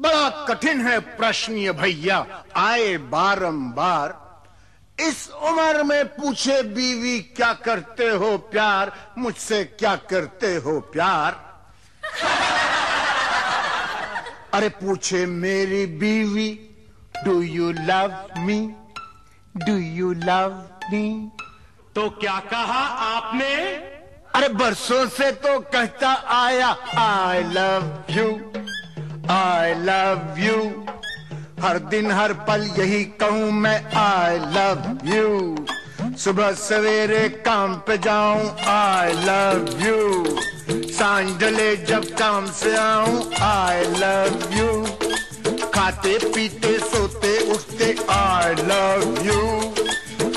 बड़ा कठिन है प्रश्न ये भैया। आए बारंबार इस उम्र में पूछे बीवी क्या करते हो प्यार? मुझसे क्या करते हो प्यार? अरे पूछे मेरी बीवी do you love me do you love me तो क्या कहा आपने? अरे बरसों से तो कहता आया I love you I love you हर दिन हर पल यही कहूँ मैं आई लव यू सुबह सवेरे काम पे जाऊँ आई लव यू साँझ जब काम से आऊँ आई लव यू खाते पीते, सोते, उठते आई लव यू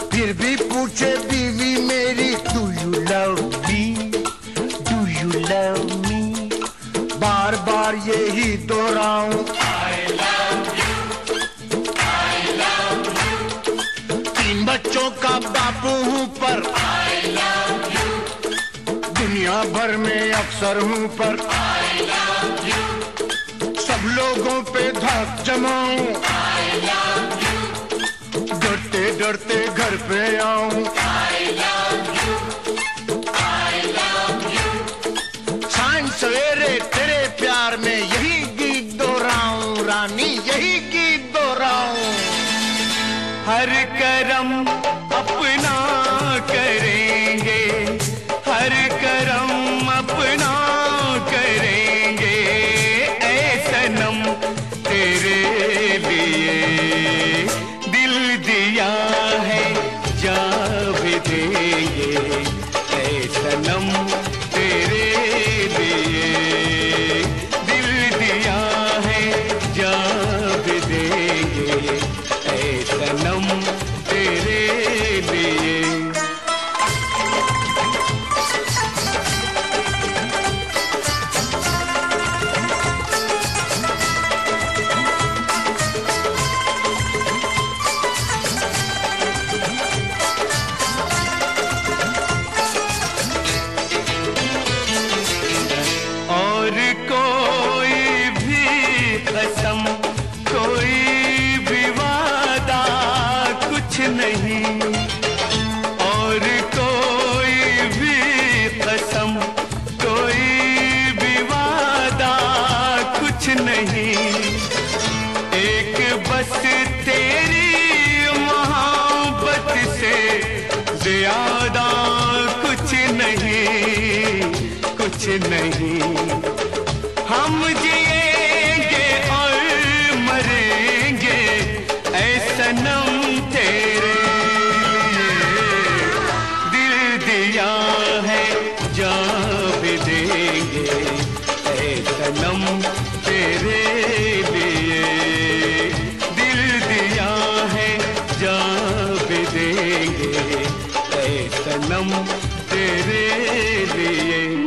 फिर भी पूछे बीवी यही दोहराऊं तीन बच्चों का बापू हूँ पर। दुनिया भर में अक्सर हूँ पर। सब लोगों पे धक जमाऊं। डरते डरते घर पे आऊँ। हर करम नहीं। हम जिएँगे और मरेंगे, ऐसा नम तेरे दिल दिया है, जा भी देंगे, ऐसा नम तेरे लिए। दिल दिया है, जा भी देंगे, ऐसा नम तेरे लिए।